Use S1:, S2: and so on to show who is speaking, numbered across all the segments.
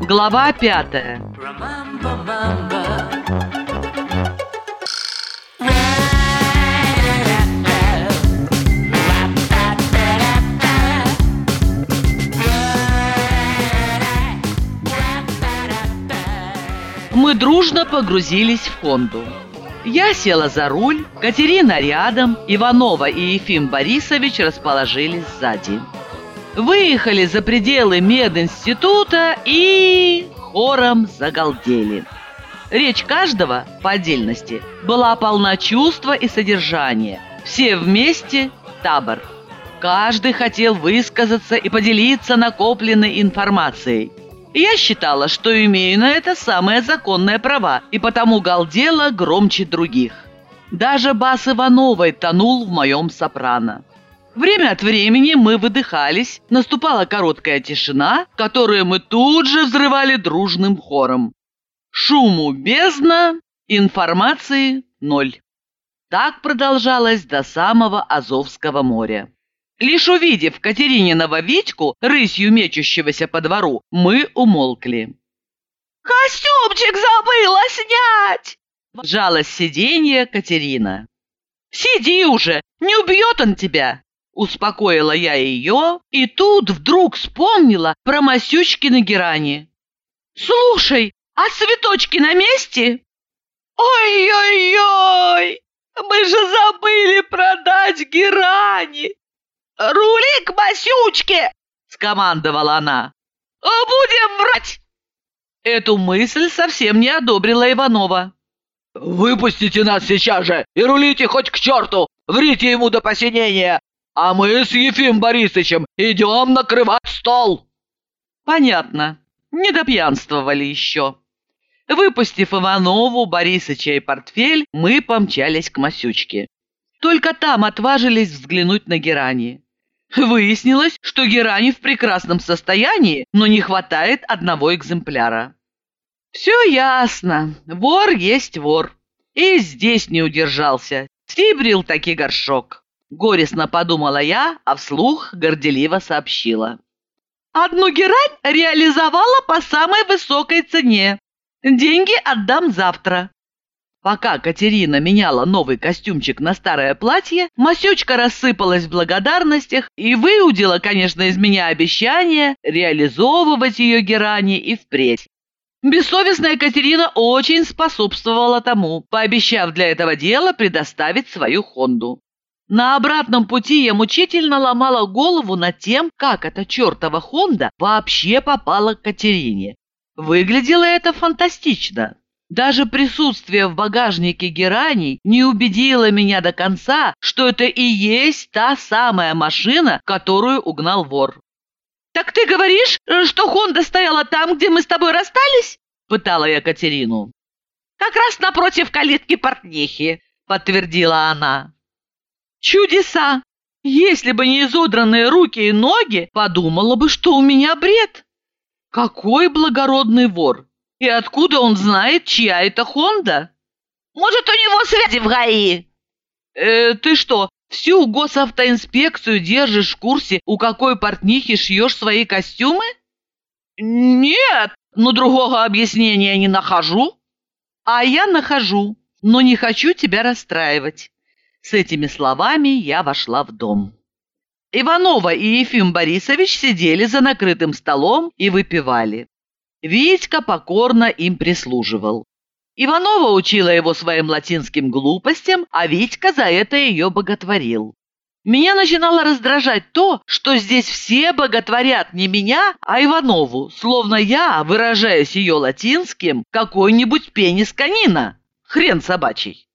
S1: Глава пятая. Мы дружно погрузились в Хонду. Я села за руль, Катерина рядом, Иванова и Ефим Борисович расположились сзади. Выехали за пределы мединститута и хором загалдели. Речь каждого, по отдельности, была полна чувства и содержания. Все вместе – табор. Каждый хотел высказаться и поделиться накопленной информацией. Я считала, что имею на это самые законные права, и потому галдела громче других. Даже бас Ивановой тонул в моем сопрано. Время от времени мы выдыхались, наступала короткая тишина, которую мы тут же взрывали дружным хором. Шуму бездна, информации ноль. Так продолжалось до самого Азовского моря. Лишь увидев Катерининова Витьку, рысью мечущегося по двору, мы умолкли.
S2: «Костюмчик забыла снять!»
S1: Жалось сиденье Катерина. «Сиди уже, не убьет он тебя!» Успокоила я ее, и тут вдруг вспомнила про Масючкины герани. «Слушай, а цветочки на месте?»
S2: «Ой-ой-ой! Мы же забыли продать герани! Рули к Масючке!» — скомандовала она. «Будем врать!»
S1: Эту мысль совсем не одобрила Иванова.
S3: «Выпустите нас сейчас же и рулите хоть к черту! Врите ему до посинения! А мы с Ефим Борисовичем идем накрывать стол!»
S1: Понятно, не допьянствовали еще. Выпустив Иванову, Борисыча и портфель, мы помчались к Масючке. Только там отважились взглянуть на герани. Выяснилось, что герани в прекрасном состоянии, но не хватает одного экземпляра. Все ясно, вор есть вор. И здесь не удержался, стибрил таки горшок. Горестно подумала я, а вслух горделиво сообщила. Одну герань реализовала по самой высокой цене. Деньги отдам завтра. Пока Катерина меняла новый костюмчик на старое платье, Масючка рассыпалась в благодарностях и выудила, конечно, из меня обещание реализовывать ее герани и впредь. Бессовестная Катерина очень способствовала тому, пообещав для этого дела предоставить свою Хонду. На обратном пути я мучительно ломала голову над тем, как эта чертова Хонда вообще попала к Катерине. Выглядело это фантастично. Даже присутствие в багажнике гераний не убедило меня до конца, что это и есть та самая машина, которую угнал вор. «Так ты говоришь, что Хонда стояла там, где мы с тобой расстались?» – пытала я Катерину.
S2: «Как раз напротив калитки портнихи», – подтвердила она.
S1: «Чудеса! Если бы не изодранные руки и ноги, подумала бы, что у меня бред. Какой благородный вор! И откуда он знает, чья это Хонда?
S2: Может, у него связи в ГАИ?
S1: Э, ты что, всю госавтоинспекцию держишь в курсе, у какой портнихи шьешь свои костюмы?
S2: Нет, но другого объяснения не нахожу.
S1: А я нахожу, но не хочу тебя расстраивать. С этими словами я вошла в дом. Иванова и Ефим Борисович сидели за накрытым столом и выпивали. Витька покорно им прислуживал. Иванова учила его своим латинским глупостям, а Витька за это ее боготворил. Меня начинало раздражать то, что здесь все боготворят не меня, а Иванову, словно я, выражаясь ее латинским, какой-нибудь пенис канина. Хрен собачий.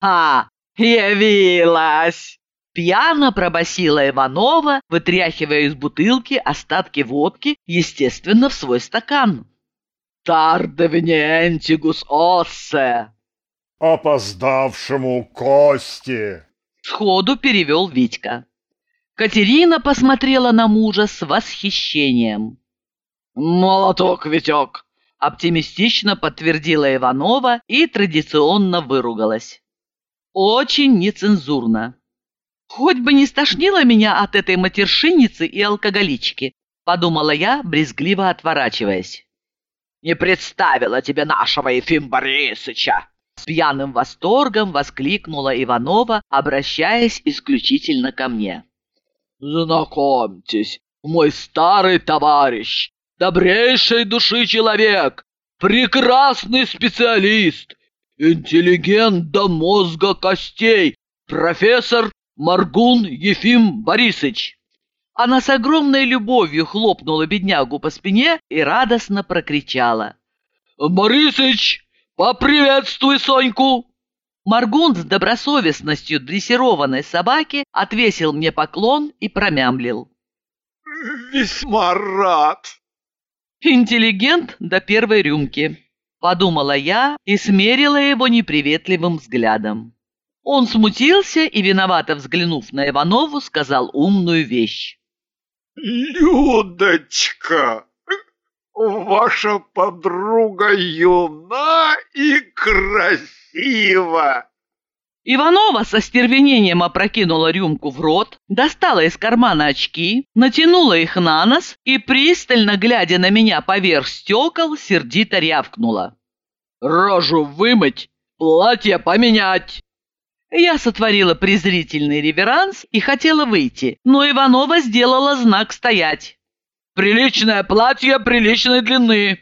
S2: «А, явилась!»
S1: Пьяно пробасила Иванова, вытряхивая из бутылки остатки водки, естественно, в свой стакан.
S3: «Тардевниентигус оссе!»
S4: «Опоздавшему кости!»
S1: Сходу перевел Витька. Катерина посмотрела на мужа с восхищением.
S3: «Молоток, Витек!»
S1: Оптимистично подтвердила Иванова и традиционно выругалась. очень нецензурно. Хоть бы не стошнило меня от этой матершинницы и алкоголички, подумала я, брезгливо отворачиваясь.
S3: «Не представила тебе нашего Ефим Борисыча!»
S1: С пьяным восторгом воскликнула Иванова, обращаясь исключительно ко мне.
S3: «Знакомьтесь, мой старый товарищ, добрейшей души человек, прекрасный специалист, интеллигент до мозга костей, профессор Маргун Ефим Борисович».
S1: Она с огромной любовью хлопнула беднягу по спине и радостно прокричала.
S3: «Борисыч, поприветствуй Соньку!»
S1: Маргун с добросовестностью дрессированной собаки отвесил мне поклон и промямлил.
S4: «Весьма рад!»
S1: «Интеллигент до первой рюмки», — подумала я и смерила его неприветливым взглядом. Он смутился и, виновато взглянув на Иванову, сказал умную вещь.
S4: «Людочка, ваша подруга юна и красива!»
S1: Иванова со стервенением опрокинула рюмку в рот, достала из кармана очки, натянула их на нос и, пристально глядя на меня поверх стекол, сердито рявкнула.
S3: «Рожу вымыть, платье поменять!»
S1: Я сотворила презрительный реверанс и хотела выйти, но Иванова сделала знак стоять.
S3: «Приличное платье приличной длины!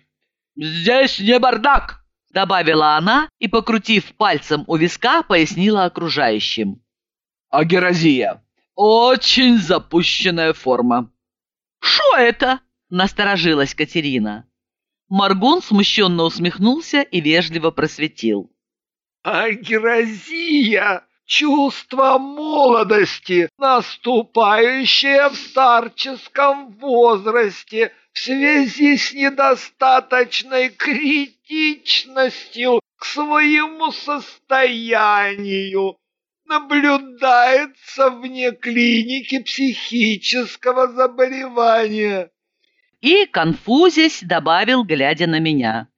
S3: Здесь не бардак!»
S1: Добавила она и, покрутив пальцем у виска, пояснила окружающим.
S3: «Агеразия! Очень запущенная форма!»
S1: «Шо это?» – насторожилась Катерина. Маргун смущенно усмехнулся и вежливо просветил.
S4: Агеразия — чувство молодости, наступающее в старческом возрасте в связи с недостаточной критичностью к своему состоянию. Наблюдается вне клиники психического заболевания.
S1: И, конфузясь, добавил, глядя на меня.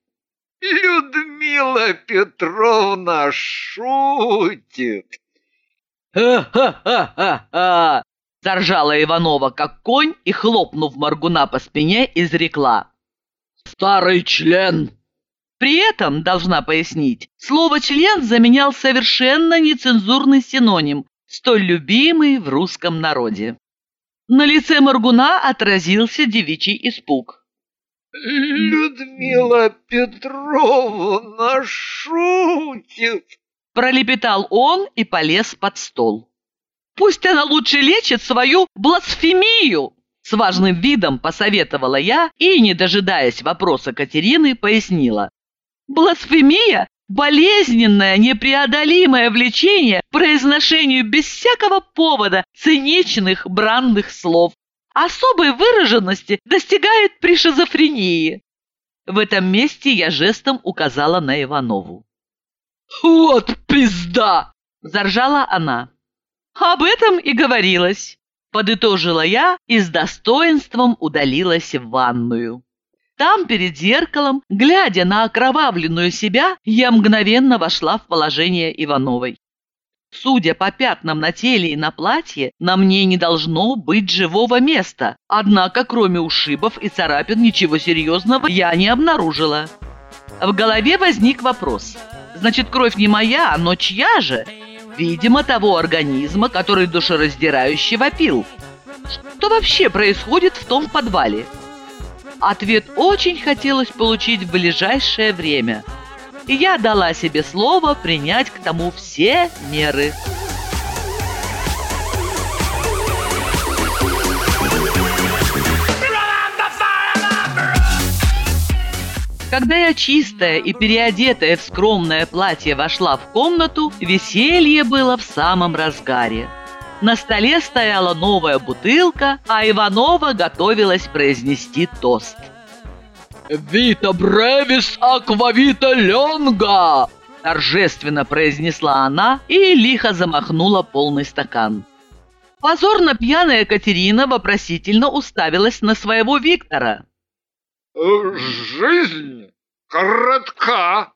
S4: Людмила Петровна шутит.
S3: «Ха-ха-ха-ха-ха!»
S1: Заржала Иванова, как конь, и, хлопнув Маргуна по спине, изрекла.
S3: «Старый член!»
S1: При этом, должна пояснить, слово «член» заменял совершенно нецензурный синоним, столь любимый в русском народе. На лице Маргуна отразился девичий испуг.
S4: Людмила Петровна шутит.
S1: Пролепетал он и полез под стол. Пусть она лучше лечит свою бласфемию. С важным видом посоветовала я и, не дожидаясь вопроса Катерины, пояснила. Бласфемия – болезненное, непреодолимое влечение к произношению без всякого повода циничных бранных слов особой выраженности достигает при шизофрении. В этом месте я жестом указала на Иванову.
S3: «Вот пизда!»
S1: – заржала она. «Об этом и говорилось», – подытожила я и с достоинством удалилась в ванную. Там, перед зеркалом, глядя на окровавленную себя, я мгновенно вошла в положение Ивановой. Судя по пятнам на теле и на платье, на мне не должно быть живого места. Однако, кроме ушибов и царапин, ничего серьезного я не обнаружила. В голове возник вопрос. Значит, кровь не моя, но чья же? Видимо, того организма, который душераздирающе вопил. Что вообще происходит в том подвале? Ответ очень хотелось получить в ближайшее время – и я дала себе слово принять к тому все меры. Когда я чистая и переодетая в скромное платье вошла в комнату, веселье было в самом разгаре. На столе стояла новая бутылка, а Иванова готовилась произнести тост –
S3: «Вита бревис аквавита ленга!»
S1: торжественно произнесла она и лихо замахнула полный стакан. Позорно пьяная Катерина вопросительно уставилась на своего Виктора.
S4: «Жизнь коротка,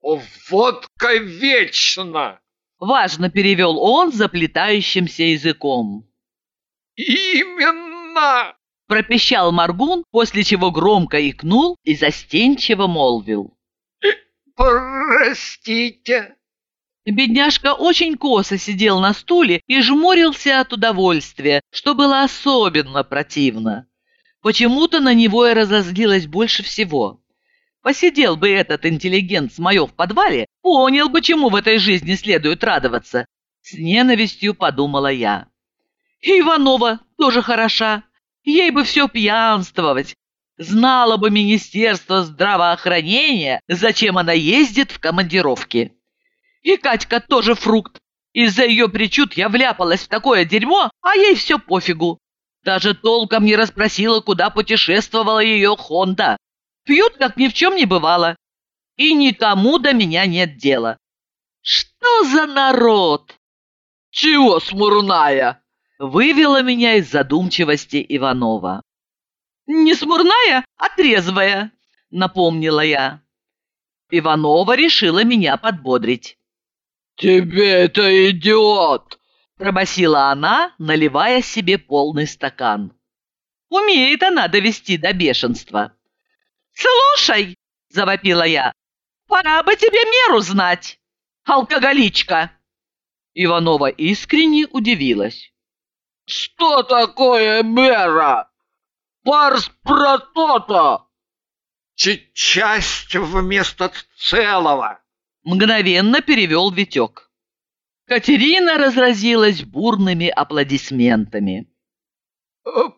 S4: водка вечна!»
S1: Важно перевел он заплетающимся языком.
S4: Именно!
S1: Пропищал Маргун, после чего громко икнул и застенчиво молвил.
S4: Простите.
S1: Бедняжка очень косо сидел на стуле и жмурился от удовольствия, что было особенно противно. Почему-то на него и разозлилась больше всего. Посидел бы этот интеллигент с моё в подвале, понял бы, чему в этой жизни следует радоваться. С ненавистью подумала я. Иванова тоже хороша. Ей бы все пьянствовать. Знала бы Министерство здравоохранения, зачем она ездит в командировки. И Катька тоже фрукт. Из-за ее причуд я вляпалась в такое дерьмо, а ей все пофигу. Даже толком не расспросила, куда путешествовала ее Хонда. Пьют, как ни в чем не бывало. И никому до меня нет дела. Что за народ?
S3: Чего смурная?
S1: Вывела меня из задумчивости Иванова. «Не смурная, а трезвая», — напомнила я. Иванова решила меня подбодрить.
S3: «Тебе это идиот!»
S1: — пробасила она, наливая себе полный стакан. Умеет она довести до бешенства. «Слушай!» — завопила я. «Пора бы тебе меру знать, алкоголичка!» Иванова искренне удивилась.
S3: «Что такое мера? Парс про то-то!»
S4: Ч часть вместо целого.
S1: Мгновенно перевел Витек. Катерина разразилась бурными аплодисментами.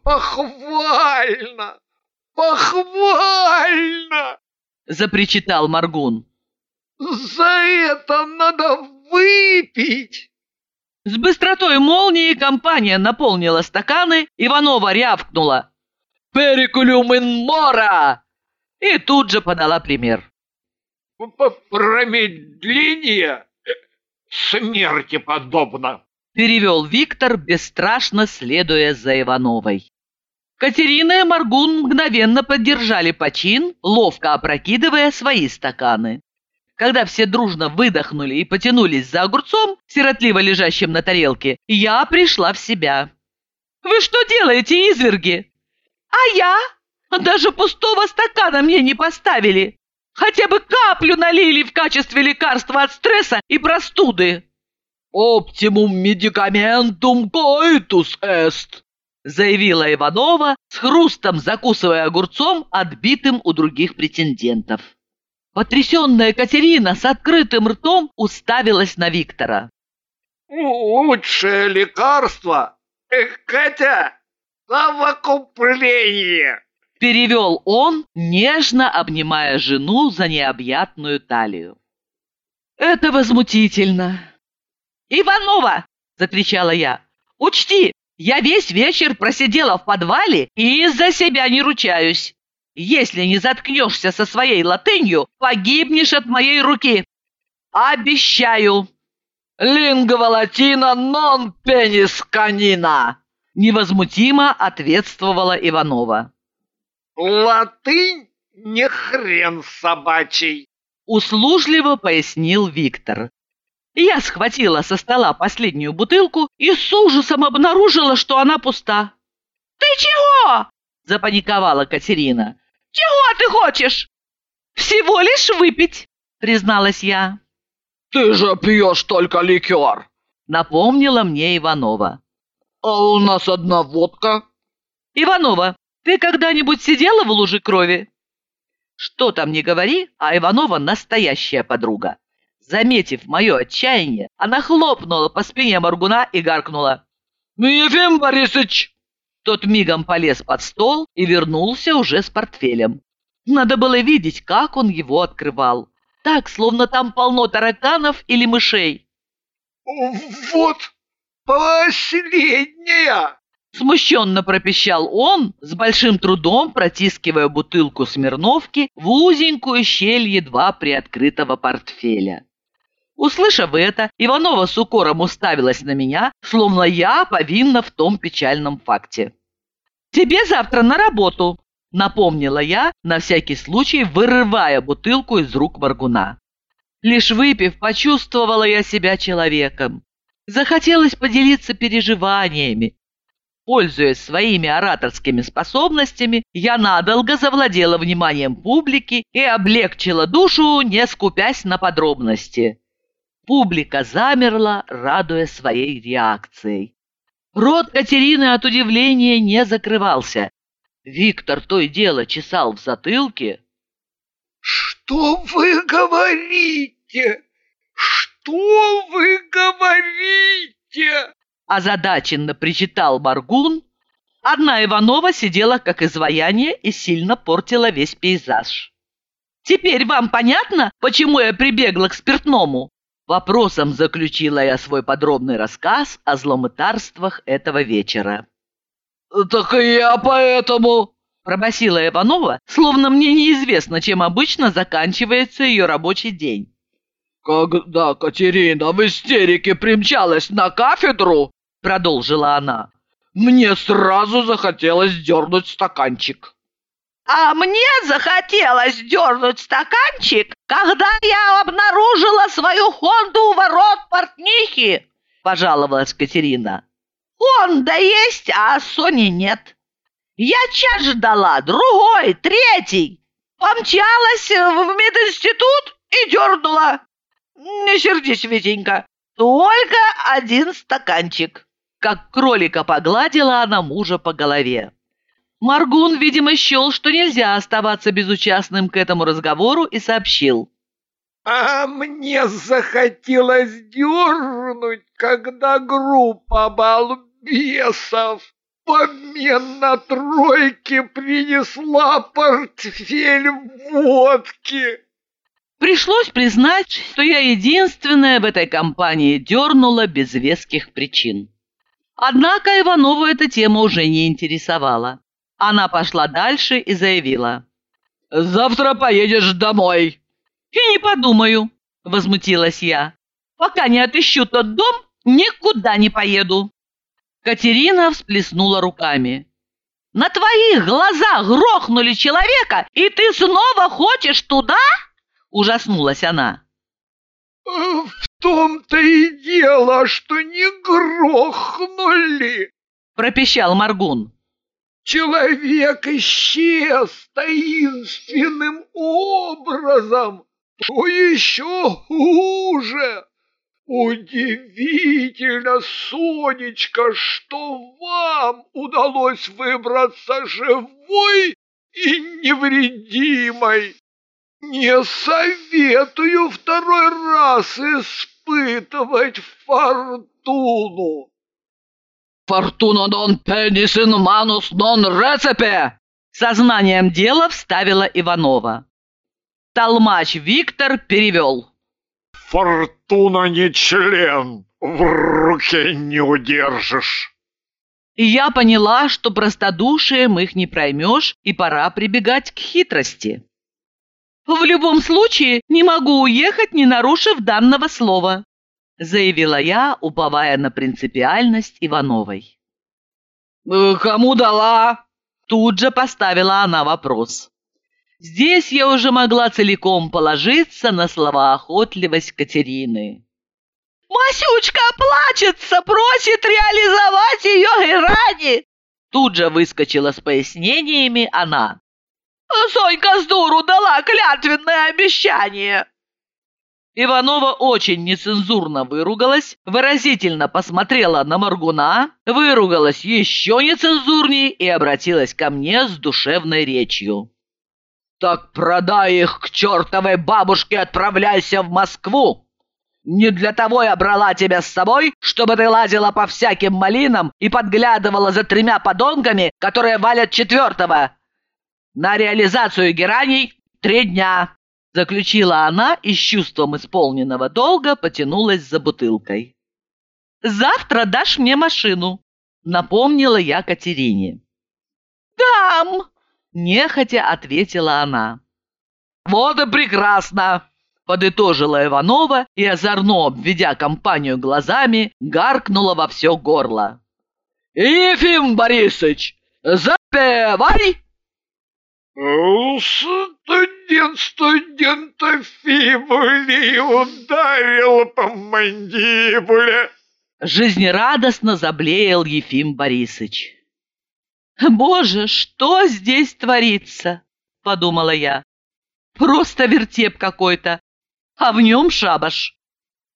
S4: «Похвально! Похвально!»
S1: запричитал Маргун.
S4: «За это надо выпить!»
S1: С быстротой молнии компания наполнила стаканы, Иванова рявкнула. «Перикулюм ин мора!» И тут же подала пример.
S4: «Промедление смерти подобно!»
S1: Перевел Виктор, бесстрашно следуя за Ивановой. Катерина и Маргун мгновенно поддержали почин, ловко опрокидывая свои стаканы. Когда все дружно выдохнули и потянулись за огурцом, сиротливо лежащим на тарелке, я пришла в себя. «Вы что делаете, изверги?» «А я? Даже пустого стакана мне не поставили. Хотя бы каплю налили в качестве лекарства от стресса и простуды».
S3: «Оптимум медикаментум коитус эст»,
S1: заявила Иванова, с хрустом закусывая огурцом, отбитым у других претендентов. Потрясенная Катерина с открытым ртом уставилась на Виктора.
S4: «Лучшее лекарство, Катя, совокупление!»
S1: Перевел он, нежно обнимая жену за необъятную талию. «Это возмутительно!» «Иванова!» – закричала я. «Учти, я весь вечер просидела в подвале и из-за себя не ручаюсь. Если не заткнешься со своей латынью, погибнешь от моей руки. Обещаю!»
S3: «Лингва латина нон пенис канина!»
S1: Невозмутимо ответствовала Иванова.
S4: «Латынь не хрен собачий!»
S1: Услужливо пояснил Виктор. Я схватила со стола последнюю бутылку и с ужасом обнаружила, что она пуста. «Ты чего?» – запаниковала Катерина. «Чего ты хочешь?» «Всего лишь выпить», – призналась я.
S3: «Ты же пьешь только ликер», –
S1: напомнила мне Иванова.
S3: «А у нас одна водка».
S1: «Иванова, ты когда-нибудь сидела в луже крови?» Что там не говори, а Иванова настоящая подруга. Заметив мое отчаяние, она хлопнула по спине Маргуна и гаркнула.
S3: «Ефим Борисович!»
S1: Тот мигом полез под стол и вернулся уже с портфелем. Надо было видеть, как он его открывал. Так, словно там полно тараканов или мышей.
S4: «Вот последняя!»
S1: Смущенно пропищал он, с большим трудом протискивая бутылку Смирновки в узенькую щель едва приоткрытого портфеля. Услышав это, Иванова с укором уставилась на меня, словно я повинна в том печальном факте. «Тебе завтра на работу», — напомнила я, на всякий случай вырывая бутылку из рук Маргуна. Лишь выпив, почувствовала я себя человеком. Захотелось поделиться переживаниями. Пользуясь своими ораторскими способностями, я надолго завладела вниманием публики и облегчила душу, не скупясь на подробности. Публика замерла, радуя своей реакцией. Рот Катерины от удивления не закрывался. Виктор то и дело чесал в затылке.
S4: Что вы говорите? Что вы говорите?
S1: Озадаченно причитал Баргун. Одна Иванова сидела как изваяние и сильно портила весь пейзаж. «Теперь вам понятно, почему я прибегла к спиртному?» Вопросом заключила я свой подробный рассказ о зломытарствах этого вечера.
S3: «Так и я поэтому...»
S1: Пробасила Иванова, словно мне неизвестно, чем обычно заканчивается ее рабочий день.
S3: «Когда Катерина в истерике примчалась на кафедру, — продолжила она, — мне сразу захотелось дернуть стаканчик».
S2: А мне захотелось дернуть стаканчик, когда я обнаружила свою Хонду у ворот портнихи, пожаловалась Катерина. Хонда есть, а Сони нет. Я час ждала, другой, третий. Помчалась в мединститут и дернула. Не сердись, Витенька, только один стаканчик.
S1: Как кролика погладила она мужа по голове. Маргун, видимо, счел, что нельзя оставаться безучастным к этому разговору и сообщил.
S4: А мне захотелось дернуть, когда группа балбесов в обмен на тройки принесла портфель водки.
S1: Пришлось признать, что я единственная в этой компании дернула без веских причин. Однако Иванову эта тема уже не интересовала. Она пошла дальше и заявила.
S3: «Завтра поедешь домой».
S1: «И не подумаю», — возмутилась я. «Пока не отыщу тот дом, никуда не поеду». Катерина всплеснула руками. «На твоих глазах грохнули человека, и ты снова хочешь туда?» Ужаснулась она.
S4: «В том-то и дело, что не грохнули!»
S1: Пропищал Маргун.
S4: Человек исчез таинственным образом. Что еще хуже? Удивительно, Сонечка, что вам удалось выбраться живой и невредимой. Не советую второй раз испытывать фортуну.
S3: «Фортуна нон пенис ин манус нон рецепе!»
S1: Сознанием дела вставила Иванова. Толмач Виктор перевел.
S4: «Фортуна не член, в руке не удержишь».
S1: И я поняла, что простодушием их не проймешь, и пора прибегать к хитрости. «В любом случае не могу уехать, не нарушив данного слова», заявила я, уповая на принципиальность Ивановой.
S3: «Э, «Кому дала?»
S1: Тут же поставила она вопрос. Здесь я уже могла целиком положиться на словоохотливость Катерины.
S2: «Масючка плачется, просит реализовать ее герани!»
S1: Тут же выскочила с пояснениями она.
S2: «Сонька с дуру дала клятвенное обещание!»
S1: Иванова очень нецензурно выругалась, выразительно посмотрела на Маргуна, выругалась еще нецензурней и обратилась ко мне с душевной речью.
S3: «Так продай их к чертовой бабушке, отправляйся в Москву! Не для того я брала тебя с собой, чтобы ты лазила по всяким малинам и подглядывала за тремя подонками, которые валят четвертого. На реализацию гераний три дня.
S1: Заключила она и с чувством исполненного долга потянулась за бутылкой. «Завтра дашь мне машину», — напомнила я Катерине.
S2: «Дам!»
S1: — нехотя ответила она.
S3: «Вот и прекрасно!»
S1: — подытожила Иванова и, озорно обведя компанию глазами, гаркнула во все горло.
S3: «Ефим Борисович, запевай!»
S4: Студент студента фибули ударил по мандибуле.
S1: Жизнерадостно заблеял Ефим Борисович. «Боже, что здесь творится?» — подумала я. «Просто вертеп какой-то, а в нем шабаш.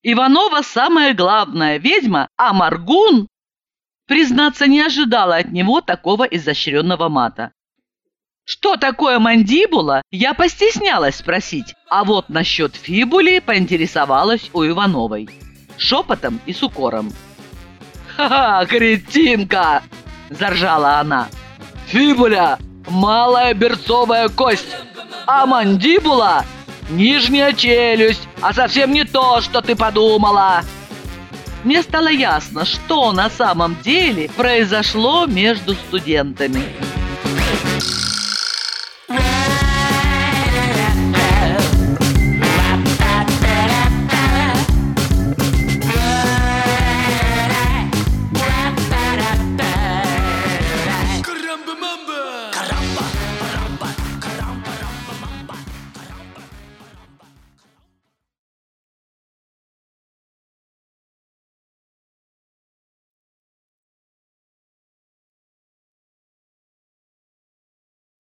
S1: Иванова самая главная ведьма, а Маргун...» Признаться, не ожидала от него такого изощренного мата. Что такое мандибула, я постеснялась спросить, а вот насчет фибули поинтересовалась у Ивановой. Шепотом и с укором.
S3: «Ха-ха, кретинка!» – заржала она. «Фибуля – малая берцовая кость, а мандибула – нижняя челюсть, а совсем не то, что ты подумала!»
S1: Мне стало ясно, что на самом деле произошло между студентами.